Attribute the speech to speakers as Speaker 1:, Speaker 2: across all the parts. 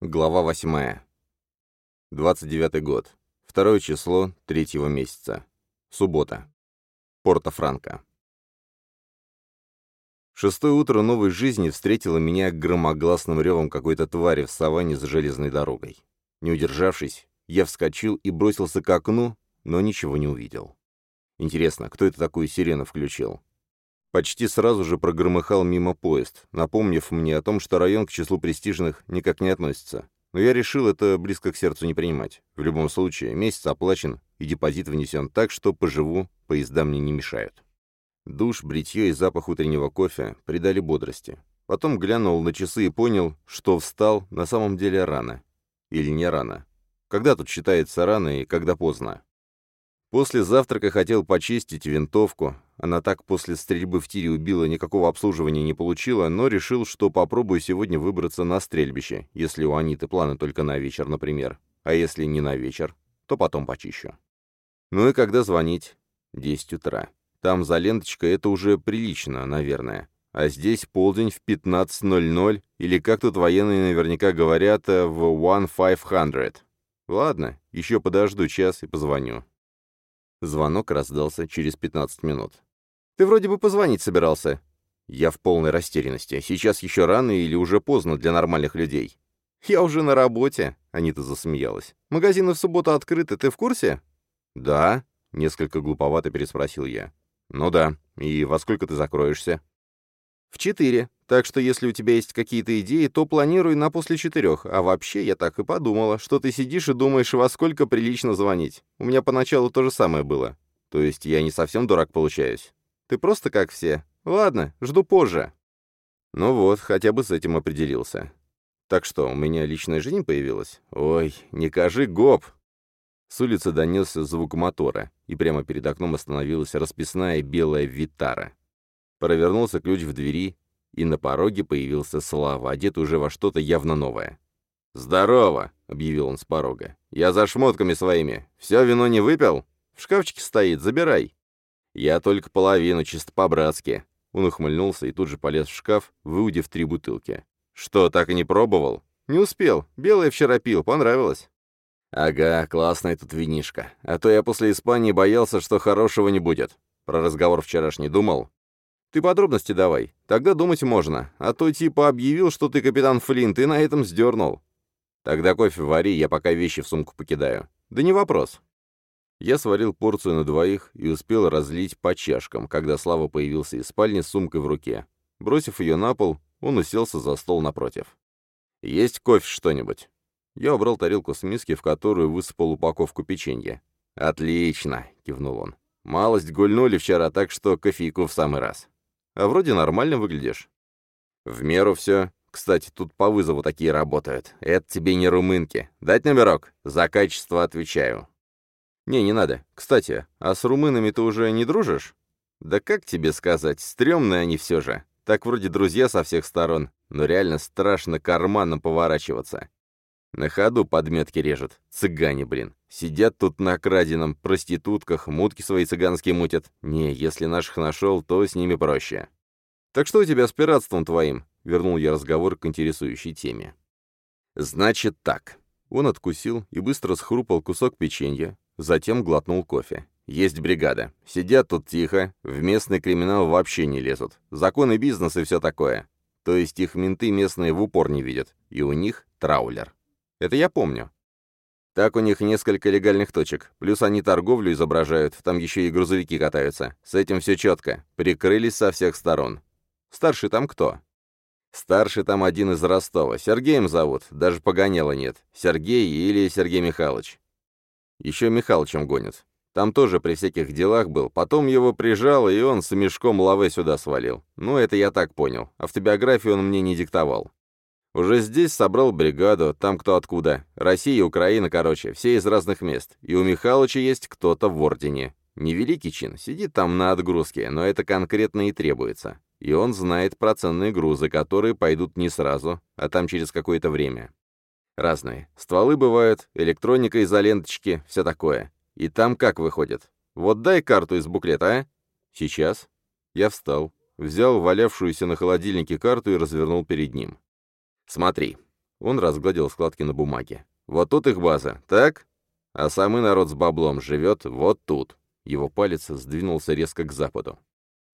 Speaker 1: Глава 8. 29 год. Второе число третьего месяца. Суббота. Порто-Франко. Шестое утро новой жизни встретило меня громогласным ревом какой-то твари в саванне с железной дорогой. Не удержавшись, я вскочил и бросился к окну, но ничего не увидел. Интересно, кто это такую сирену включил? Почти сразу же прогромыхал мимо поезд, напомнив мне о том, что район к числу престижных никак не относится. Но я решил это близко к сердцу не принимать. В любом случае, месяц оплачен и депозит внесен так, что поживу, поезда мне не мешают. Душ, бритье и запах утреннего кофе придали бодрости. Потом глянул на часы и понял, что встал на самом деле рано. Или не рано. Когда тут считается рано и когда поздно? После завтрака хотел почистить винтовку. Она так после стрельбы в тире убила, никакого обслуживания не получила, но решил, что попробую сегодня выбраться на стрельбище, если у Аниты планы только на вечер, например. А если не на вечер, то потом почищу. Ну и когда звонить? Десять утра. Там за ленточкой это уже прилично, наверное. А здесь полдень в 15.00, или как тут военные наверняка говорят, э, в 1500. Ладно, еще подожду час и позвоню. Звонок раздался через 15 минут. «Ты вроде бы позвонить собирался». Я в полной растерянности. Сейчас еще рано или уже поздно для нормальных людей. «Я уже на работе», — Анита засмеялась. «Магазины в субботу открыты, ты в курсе?» «Да», — несколько глуповато переспросил я. «Ну да. И во сколько ты закроешься?» «В четыре. Так что если у тебя есть какие-то идеи, то планируй на после четырех. А вообще, я так и подумала, что ты сидишь и думаешь, во сколько прилично звонить. У меня поначалу то же самое было. То есть я не совсем дурак получаюсь. Ты просто как все. Ладно, жду позже». Ну вот, хотя бы с этим определился. Так что, у меня личная жизнь появилась? Ой, не кажи гоп. С улицы донесся звук мотора, и прямо перед окном остановилась расписная белая витара. Провернулся ключ в двери, и на пороге появился Слава, одетый уже во что-то явно новое. «Здорово!» — объявил он с порога. «Я за шмотками своими. Все вино не выпил? В шкафчике стоит, забирай». «Я только половину, чисто по-братски». Он ухмыльнулся и тут же полез в шкаф, выудив три бутылки. «Что, так и не пробовал?» «Не успел. Белое вчера пил, понравилось». «Ага, классная тут винишка. А то я после Испании боялся, что хорошего не будет. Про разговор вчерашний думал?» «Ты подробности давай. Тогда думать можно. А то типа объявил, что ты капитан Флинт, и на этом сдернул». «Тогда кофе вари, я пока вещи в сумку покидаю». «Да не вопрос». Я сварил порцию на двоих и успел разлить по чашкам, когда Слава появился из спальни с сумкой в руке. Бросив ее на пол, он уселся за стол напротив. «Есть кофе что-нибудь?» Я убрал тарелку с миски, в которую высыпал упаковку печенья. «Отлично!» — кивнул он. «Малость гульнули вчера, так что кофейку в самый раз». А вроде нормально выглядишь. В меру все. Кстати, тут по вызову такие работают. Это тебе не румынки. Дать номерок? За качество отвечаю. Не, не надо. Кстати, а с румынами ты уже не дружишь? Да как тебе сказать, стрёмные они все же. Так вроде друзья со всех сторон, но реально страшно карманом поворачиваться. На ходу подметки режут. Цыгане, блин. Сидят тут на краденом проститутках, мутки свои цыганские мутят. Не, если наших нашел, то с ними проще. «Так что у тебя с пиратством твоим?» — вернул я разговор к интересующей теме. «Значит так». Он откусил и быстро схрупал кусок печенья, затем глотнул кофе. «Есть бригада. Сидят тут тихо, в местный криминал вообще не лезут. Законы бизнеса и все такое. То есть их менты местные в упор не видят, и у них траулер. Это я помню. Так у них несколько легальных точек. Плюс они торговлю изображают, там еще и грузовики катаются. С этим все четко. Прикрылись со всех сторон. Старший там кто? Старший там один из Ростова. Сергеем зовут, даже погоняло нет. Сергей или Сергей Михайлович. Еще Михалычем гонят. Там тоже при всяких делах был. Потом его прижало, и он с мешком лавы сюда свалил. Ну, это я так понял. Автобиографию он мне не диктовал. Уже здесь собрал бригаду, там кто откуда. Россия, Украина, короче, все из разных мест. И у Михалыча есть кто-то в ордене. Невеликий чин, сидит там на отгрузке, но это конкретно и требуется. И он знает про ценные грузы, которые пойдут не сразу, а там через какое-то время. Разные. Стволы бывают, электроника из-за ленточки, все такое. И там как выходит? Вот дай карту из буклета, а? Сейчас. Я встал, взял валявшуюся на холодильнике карту и развернул перед ним. Смотри. Он разгладил складки на бумаге. «Вот тут их база, так? А самый народ с баблом живет вот тут». Его палец сдвинулся резко к западу.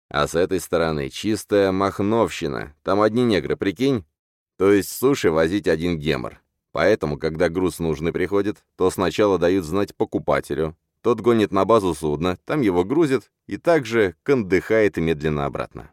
Speaker 1: «А с этой стороны чистая махновщина. Там одни негры, прикинь? То есть суши возить один гемор. Поэтому, когда груз нужный приходит, то сначала дают знать покупателю. Тот гонит на базу судна, там его грузят и также кондыхает медленно обратно.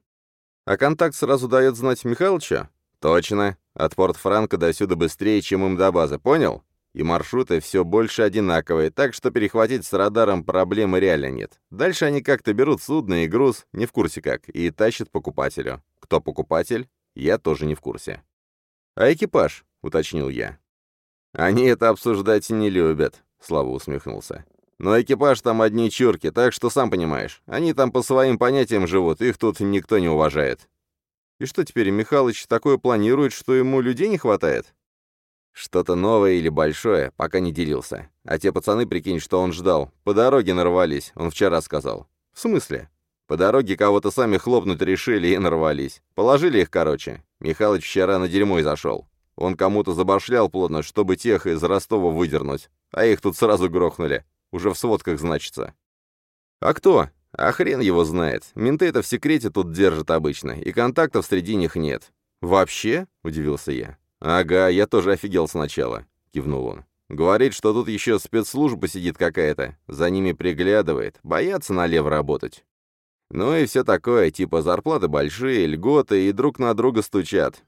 Speaker 1: А контакт сразу дает знать Михалыча? Точно. От Порт-Франко до сюда быстрее, чем им до базы, понял? И маршруты все больше одинаковые, так что перехватить с радаром проблемы реально нет. Дальше они как-то берут судно и груз, не в курсе как, и тащат покупателю. Кто покупатель? Я тоже не в курсе. «А экипаж?» — уточнил я. «Они это обсуждать не любят», — Слава усмехнулся. «Но экипаж там одни чурки, так что сам понимаешь. Они там по своим понятиям живут, их тут никто не уважает». «И что теперь, Михалыч такое планирует, что ему людей не хватает?» Что-то новое или большое, пока не делился. А те пацаны, прикинь, что он ждал. По дороге нарвались, он вчера сказал. В смысле? По дороге кого-то сами хлопнуть решили и нарвались. Положили их, короче. Михалыч вчера на дерьмо и зашел. Он кому-то забашлял плотно, чтобы тех из Ростова выдернуть. А их тут сразу грохнули. Уже в сводках значится. А кто? А хрен его знает. Менты это в секрете тут держат обычно, и контактов среди них нет. «Вообще?» — удивился я. «Ага, я тоже офигел сначала», — кивнул он. «Говорит, что тут еще спецслужба сидит какая-то, за ними приглядывает, боятся налево работать. Ну и все такое, типа зарплаты большие, льготы и друг на друга стучат.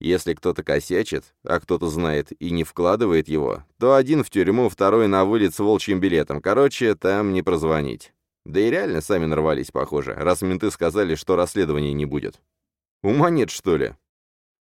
Speaker 1: Если кто-то косячит, а кто-то знает и не вкладывает его, то один в тюрьму, второй на вылет с волчьим билетом. Короче, там не прозвонить. Да и реально сами нарвались, похоже, раз менты сказали, что расследования не будет. Ума нет, что ли?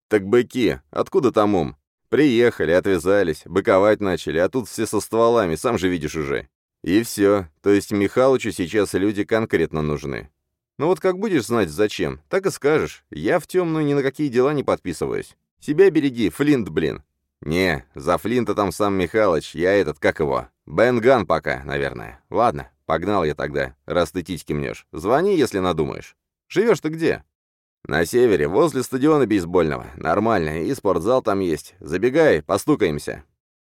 Speaker 1: Так быки, откуда там ум? Приехали, отвязались, быковать начали, а тут все со стволами, сам же видишь уже. И все. То есть Михалычу сейчас люди конкретно нужны. Ну вот как будешь знать зачем, так и скажешь. Я в темную ни на какие дела не подписываюсь. Себя береги, Флинт, блин. Не, за Флинта там сам Михалыч, я этот, как его? Бенган пока, наверное. Ладно, погнал я тогда, раз ты титьки мнешь. Звони, если надумаешь. Живешь ты где? На севере, возле стадиона бейсбольного. Нормально, и спортзал там есть. Забегай, постукаемся.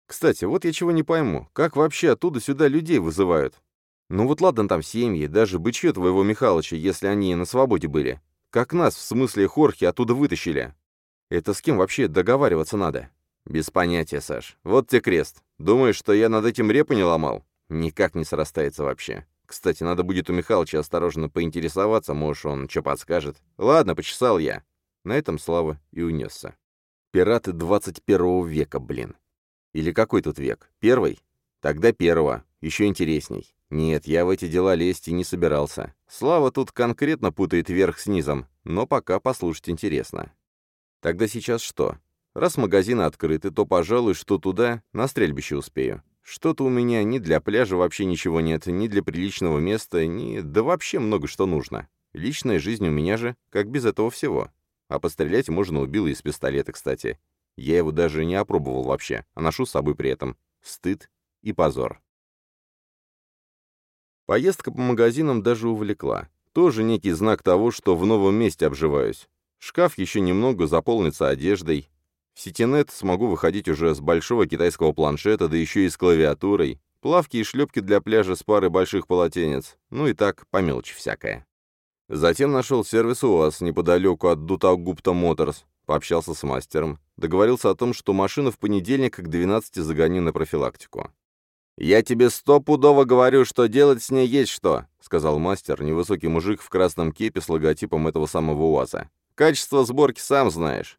Speaker 1: Кстати, вот я чего не пойму. Как вообще оттуда сюда людей вызывают? Ну вот ладно там семьи, даже бычье твоего Михалыча, если они на свободе были. Как нас, в смысле Хорхи, оттуда вытащили. Это с кем вообще договариваться надо? Без понятия, Саш. Вот тебе крест. Думаешь, что я над этим репу не ломал? Никак не срастается вообще. Кстати, надо будет у Михалыча осторожно поинтересоваться, может, он что подскажет. Ладно, почесал я. На этом Слава и унесся. Пираты 21 века, блин. Или какой тут век? Первый? Тогда первого. Еще интересней. Нет, я в эти дела лезть и не собирался. Слава тут конкретно путает верх с низом, но пока послушать интересно. Тогда сейчас что? Раз магазины открыты, то, пожалуй, что туда, на стрельбище успею. Что-то у меня ни для пляжа вообще ничего нет, ни для приличного места, ни... Да вообще много что нужно. Личная жизнь у меня же, как без этого всего. А пострелять можно убил из пистолета, кстати. Я его даже не опробовал вообще, а ношу с собой при этом. Стыд и позор. Поездка по магазинам даже увлекла. Тоже некий знак того, что в новом месте обживаюсь. Шкаф еще немного заполнится одеждой. В сетинет смогу выходить уже с большого китайского планшета, да еще и с клавиатурой. Плавки и шлепки для пляжа с парой больших полотенец. Ну и так, по мелочи всякое. Затем нашел сервис УАЗ неподалеку от Дутагупта Моторс. Пообщался с мастером. Договорился о том, что машину в понедельник к 12 загоню на профилактику. «Я тебе стопудово говорю, что делать с ней есть что», — сказал мастер, невысокий мужик в красном кепе с логотипом этого самого УАЗа. «Качество сборки сам знаешь».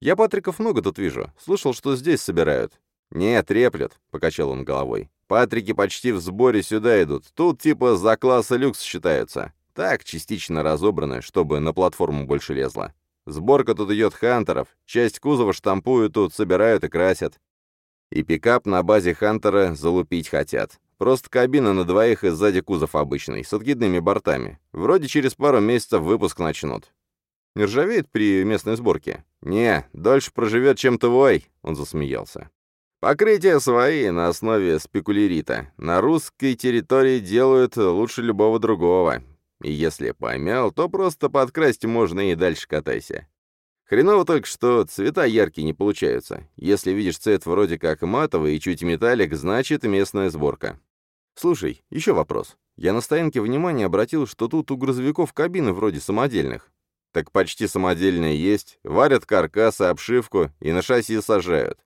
Speaker 1: «Я Патриков много тут вижу. Слышал, что здесь собирают». «Нет, треплют», — покачал он головой. «Патрики почти в сборе сюда идут. Тут типа за класса люкс считаются. Так, частично разобраны, чтобы на платформу больше лезло. Сборка тут идет хантеров. Часть кузова штампуют тут, собирают и красят. И пикап на базе Хантера залупить хотят. Просто кабина на двоих и сзади кузов обычный, с откидными бортами. Вроде через пару месяцев выпуск начнут. Не ржавеет при местной сборке? Не, дольше проживет, чем твой, он засмеялся. Покрытия свои на основе спекулерита. На русской территории делают лучше любого другого. И если помял, то просто подкрасть можно и дальше катайся. Хреново только, что цвета яркие не получаются. Если видишь цвет вроде как матовый и чуть металлик, значит местная сборка. Слушай, еще вопрос. Я на стоянке внимания обратил, что тут у грузовиков кабины вроде самодельных. Так почти самодельные есть, варят каркасы, обшивку и на шасси сажают.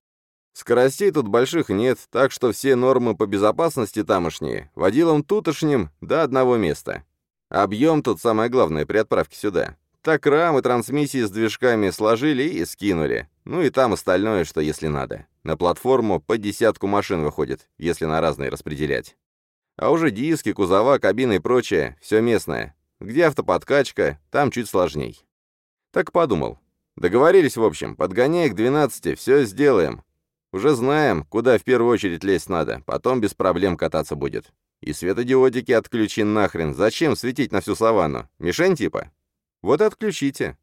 Speaker 1: Скоростей тут больших нет, так что все нормы по безопасности тамошние, водилам тутошним до одного места. Объем тут самое главное при отправке сюда. Так рамы трансмиссии с движками сложили и скинули. Ну и там остальное, что если надо. На платформу по десятку машин выходит, если на разные распределять. А уже диски, кузова, кабины и прочее, все местное. Где автоподкачка, там чуть сложней. Так подумал. Договорились, в общем, подгоняй к 12, все сделаем. Уже знаем, куда в первую очередь лезть надо, потом без проблем кататься будет. И светодиодики отключи нахрен. Зачем светить на всю саванну? Мишень типа? Вот и отключите.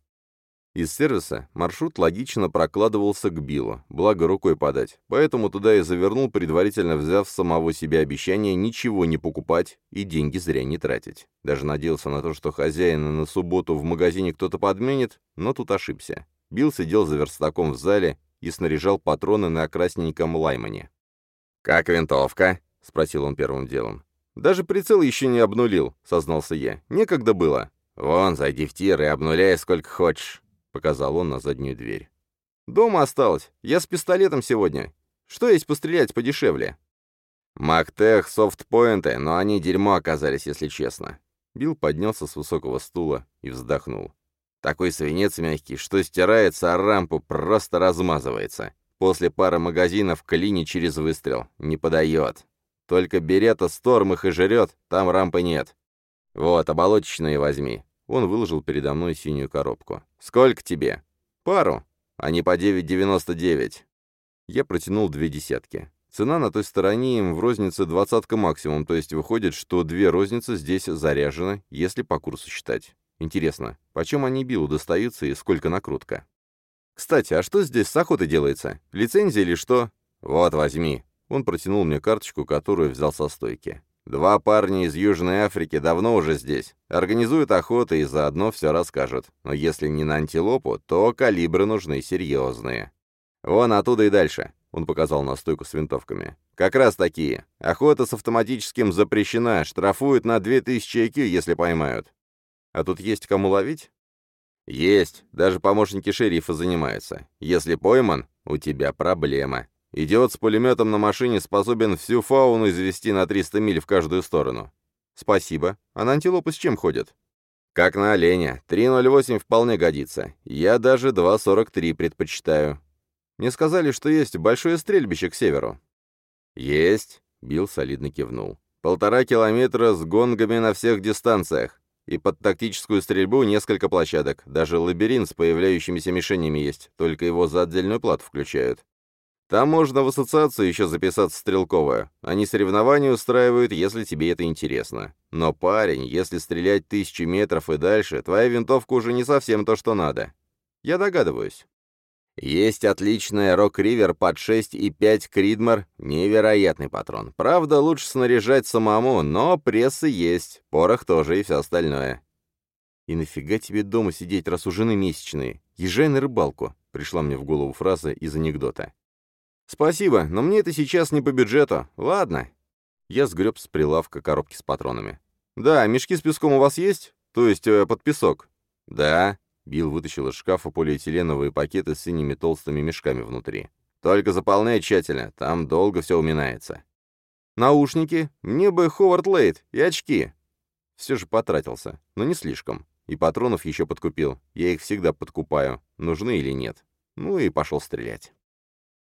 Speaker 1: Из сервиса маршрут логично прокладывался к Биллу, благо рукой подать, поэтому туда и завернул, предварительно взяв самого себя обещание ничего не покупать и деньги зря не тратить. Даже надеялся на то, что хозяина на субботу в магазине кто-то подменит, но тут ошибся. Билл сидел за верстаком в зале и снаряжал патроны на красненьком лаймане. «Как винтовка?» — спросил он первым делом. «Даже прицел еще не обнулил», — сознался я. «Некогда было». «Вон, зайди в тир и обнуляй сколько хочешь», — показал он на заднюю дверь. «Дома осталось. Я с пистолетом сегодня. Что есть пострелять подешевле?» «Мактех, софтпоинты, но они дерьмо оказались, если честно». Билл поднялся с высокого стула и вздохнул. Такой свинец мягкий, что стирается, а рампу просто размазывается. После пары магазинов клини через выстрел. Не подает. Только берета Сторм их и жрет, там рампы нет. Вот, оболочечные возьми. Он выложил передо мной синюю коробку. Сколько тебе? Пару. Они по 9,99. Я протянул две десятки. Цена на той стороне им в рознице двадцатка максимум, то есть выходит, что две розницы здесь заряжены, если по курсу считать. Интересно, почем они Биллу достаются и сколько накрутка? Кстати, а что здесь с охотой делается? Лицензия или что? Вот, возьми. Он протянул мне карточку, которую взял со стойки. Два парня из Южной Африки давно уже здесь. Организуют охоту и заодно все расскажут. Но если не на антилопу, то калибры нужны серьезные. Вон оттуда и дальше. Он показал на стойку с винтовками. «Как раз такие. Охота с автоматическим запрещена. Штрафуют на 2000 IQ, если поймают. А тут есть кому ловить? Есть. Даже помощники шерифа занимаются. Если пойман, у тебя проблема. Идиот с пулеметом на машине способен всю фауну извести на 300 миль в каждую сторону. Спасибо. А на антилопы с чем ходят? Как на оленя. 3.08 вполне годится. Я даже 2.43 предпочитаю. Мне сказали, что есть большое стрельбище к северу. Есть. Билл солидно кивнул. Полтора километра с гонгами на всех дистанциях. И под тактическую стрельбу несколько площадок. Даже лабиринт с появляющимися мишенями есть, только его за отдельную плату включают. Там можно в ассоциацию еще записаться стрелковая. Они соревнования устраивают, если тебе это интересно. Но, парень, если стрелять тысячи метров и дальше, твоя винтовка уже не совсем то, что надо. Я догадываюсь. Есть отличная Рок-Ривер под 6 и 5 Кридмар, невероятный патрон. Правда, лучше снаряжать самому, но прессы есть, порох тоже и все остальное. «И нафига тебе дома сидеть, раз у жены месячные? Езжай на рыбалку», — пришла мне в голову фраза из анекдота. «Спасибо, но мне это сейчас не по бюджету. Ладно». Я сгреб с прилавка коробки с патронами. «Да, мешки с песком у вас есть? То есть э, под песок?» «Да», Билл вытащил из шкафа полиэтиленовые пакеты с синими толстыми мешками внутри. «Только заполняй тщательно, там долго все уминается». «Наушники? Мне бы Ховард Лейт и очки». Все же потратился, но не слишком. И патронов еще подкупил. Я их всегда подкупаю, нужны или нет. Ну и пошел стрелять.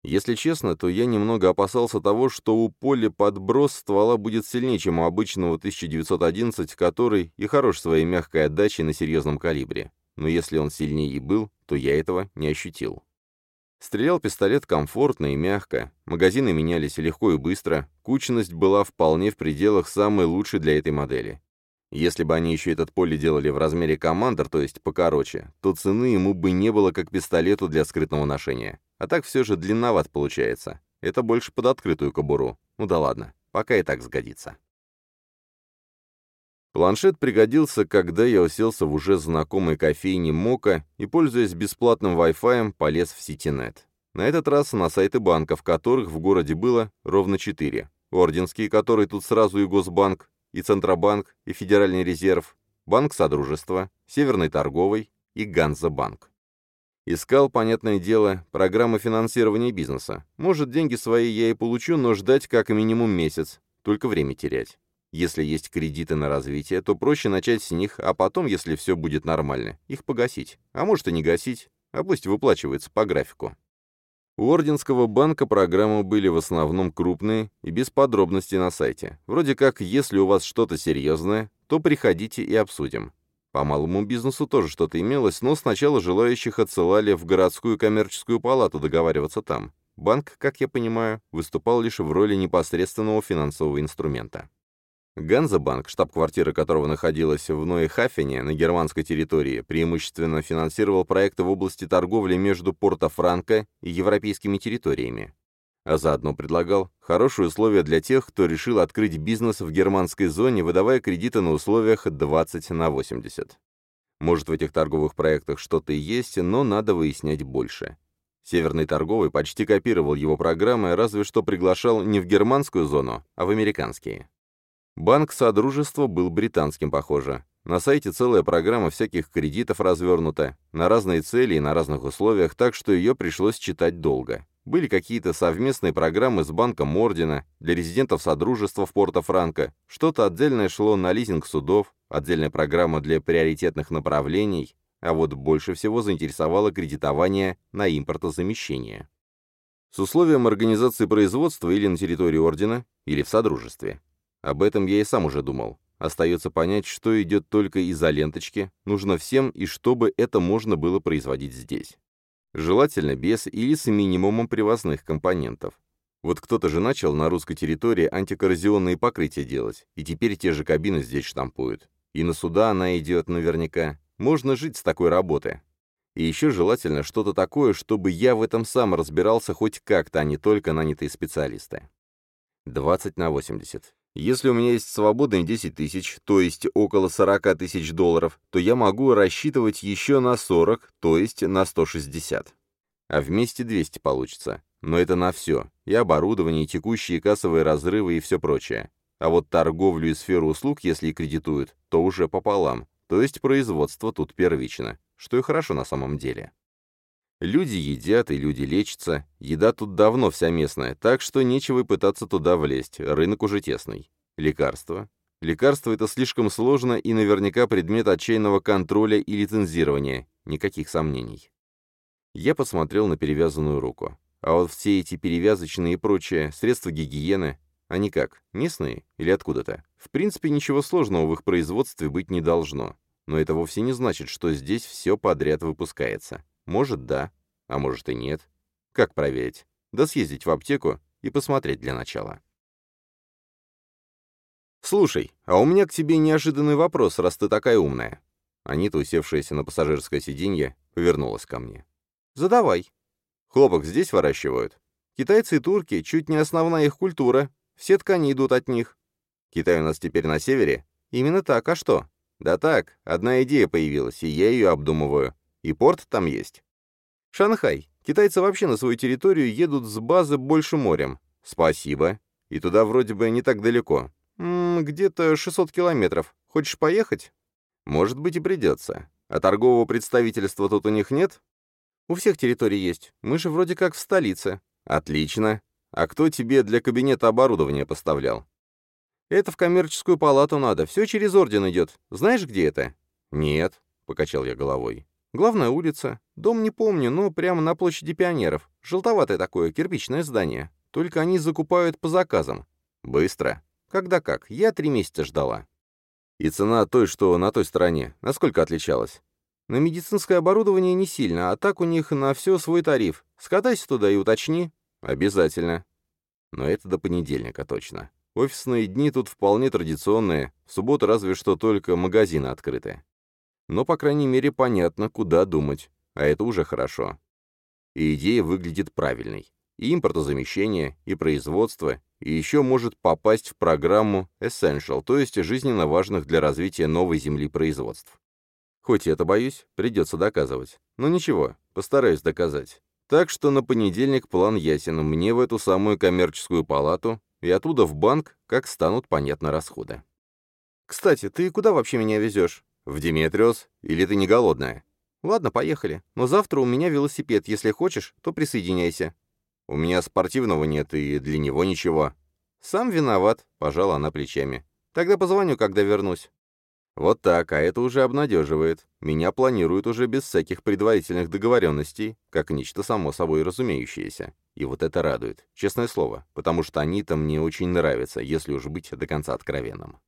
Speaker 1: Если честно, то я немного опасался того, что у Поля подброс ствола будет сильнее, чем у обычного 1911, который и хорош своей мягкой отдачей на серьезном калибре но если он сильнее и был, то я этого не ощутил. Стрелял пистолет комфортно и мягко, магазины менялись легко и быстро, кучность была вполне в пределах самой лучшей для этой модели. Если бы они еще этот поле делали в размере командор, то есть покороче, то цены ему бы не было как пистолету для скрытного ношения. А так все же длинноват получается. Это больше под открытую кобуру. Ну да ладно, пока и так сгодится. Планшет пригодился, когда я уселся в уже знакомой кофейне Мока и, пользуясь бесплатным Wi-Fi, полез в сетинет. На этот раз на сайты банков, которых в городе было ровно четыре. Орденский, который тут сразу и Госбанк, и Центробанк, и Федеральный резерв, Банк Содружества, Северный торговый и Ганза-банк. Искал, понятное дело, программы финансирования бизнеса. Может, деньги свои я и получу, но ждать как минимум месяц, только время терять. Если есть кредиты на развитие, то проще начать с них, а потом, если все будет нормально, их погасить. А может и не гасить, а пусть выплачивается по графику. У Орденского банка программы были в основном крупные и без подробностей на сайте. Вроде как, если у вас что-то серьезное, то приходите и обсудим. По малому бизнесу тоже что-то имелось, но сначала желающих отсылали в городскую коммерческую палату договариваться там. Банк, как я понимаю, выступал лишь в роли непосредственного финансового инструмента. Ганзабанк, штаб-квартира которого находилась в Нойхафене на германской территории, преимущественно финансировал проекты в области торговли между Порто-Франко и европейскими территориями. А заодно предлагал хорошие условия для тех, кто решил открыть бизнес в германской зоне, выдавая кредиты на условиях 20 на 80. Может, в этих торговых проектах что-то и есть, но надо выяснять больше. Северный торговый почти копировал его программы, разве что приглашал не в германскую зону, а в американские. Банк Содружества был британским, похоже. На сайте целая программа всяких кредитов развернута, на разные цели и на разных условиях, так что ее пришлось читать долго. Были какие-то совместные программы с Банком Ордена для резидентов Содружества в Порто-Франко, что-то отдельное шло на лизинг судов, отдельная программа для приоритетных направлений, а вот больше всего заинтересовало кредитование на импортозамещение. С условием организации производства или на территории Ордена, или в Содружестве. Об этом я и сам уже думал. Остается понять, что идет только из-за ленточки, нужно всем, и чтобы это можно было производить здесь. Желательно без или с минимумом привозных компонентов. Вот кто-то же начал на русской территории антикоррозионные покрытия делать, и теперь те же кабины здесь штампуют. И на суда она идет наверняка. Можно жить с такой работы. И еще желательно что-то такое, чтобы я в этом сам разбирался хоть как-то, а не только нанятые специалисты. 20 на 80. Если у меня есть свободные 10 тысяч, то есть около 40 тысяч долларов, то я могу рассчитывать еще на 40, то есть на 160. А вместе 200 получится. Но это на все. И оборудование, и текущие кассовые разрывы, и все прочее. А вот торговлю и сферу услуг, если и кредитуют, то уже пополам. То есть производство тут первично. Что и хорошо на самом деле. Люди едят и люди лечатся. Еда тут давно вся местная, так что нечего и пытаться туда влезть, рынок уже тесный. Лекарства. Лекарства — это слишком сложно и наверняка предмет отчаянного контроля и лицензирования. Никаких сомнений. Я посмотрел на перевязанную руку. А вот все эти перевязочные и прочие средства гигиены, они как, местные или откуда-то? В принципе, ничего сложного в их производстве быть не должно. Но это вовсе не значит, что здесь все подряд выпускается. Может, да, а может и нет. Как проверить? Да съездить в аптеку и посмотреть для начала. «Слушай, а у меня к тебе неожиданный вопрос, раз ты такая умная». Анита, усевшаяся на пассажирское сиденье, повернулась ко мне. «Задавай». «Хлопок здесь выращивают?» «Китайцы и турки — чуть не основная их культура. Все ткани идут от них». «Китай у нас теперь на севере?» «Именно так, а что?» «Да так, одна идея появилась, и я ее обдумываю. И порт там есть. Шанхай. Китайцы вообще на свою территорию едут с базы больше морем. Спасибо. И туда вроде бы не так далеко. Где-то 600 километров. Хочешь поехать? Может быть и придется. А торгового представительства тут у них нет? У всех территорий есть. Мы же вроде как в столице. Отлично. А кто тебе для кабинета оборудование поставлял? Это в коммерческую палату надо. Все через орден идет. Знаешь, где это? Нет, покачал я головой. Главная улица. Дом не помню, но прямо на площади пионеров. Желтоватое такое, кирпичное здание. Только они закупают по заказам. Быстро. Когда как. Я три месяца ждала. И цена той, что на той стороне, насколько отличалась? На медицинское оборудование не сильно, а так у них на все свой тариф. Скатайся туда и уточни. Обязательно. Но это до понедельника точно. Офисные дни тут вполне традиционные, в субботу разве что только магазины открыты. Но, по крайней мере, понятно, куда думать, а это уже хорошо. И идея выглядит правильной. И импортозамещение, и производство, и еще может попасть в программу Essential, то есть жизненно важных для развития новой земли производств. Хоть это, боюсь, придется доказывать. Но ничего, постараюсь доказать. Так что на понедельник план ясен. Мне в эту самую коммерческую палату и оттуда в банк, как станут понятны расходы. «Кстати, ты куда вообще меня везешь?» «В Диметриос? Или ты не голодная?» «Ладно, поехали. Но завтра у меня велосипед. Если хочешь, то присоединяйся». «У меня спортивного нет, и для него ничего». «Сам виноват», — пожала она плечами. «Тогда позвоню, когда вернусь». Вот так, а это уже обнадеживает. Меня планируют уже без всяких предварительных договоренностей, как нечто само собой разумеющееся. И вот это радует, честное слово, потому что они-то мне очень нравятся, если уж быть до конца откровенным.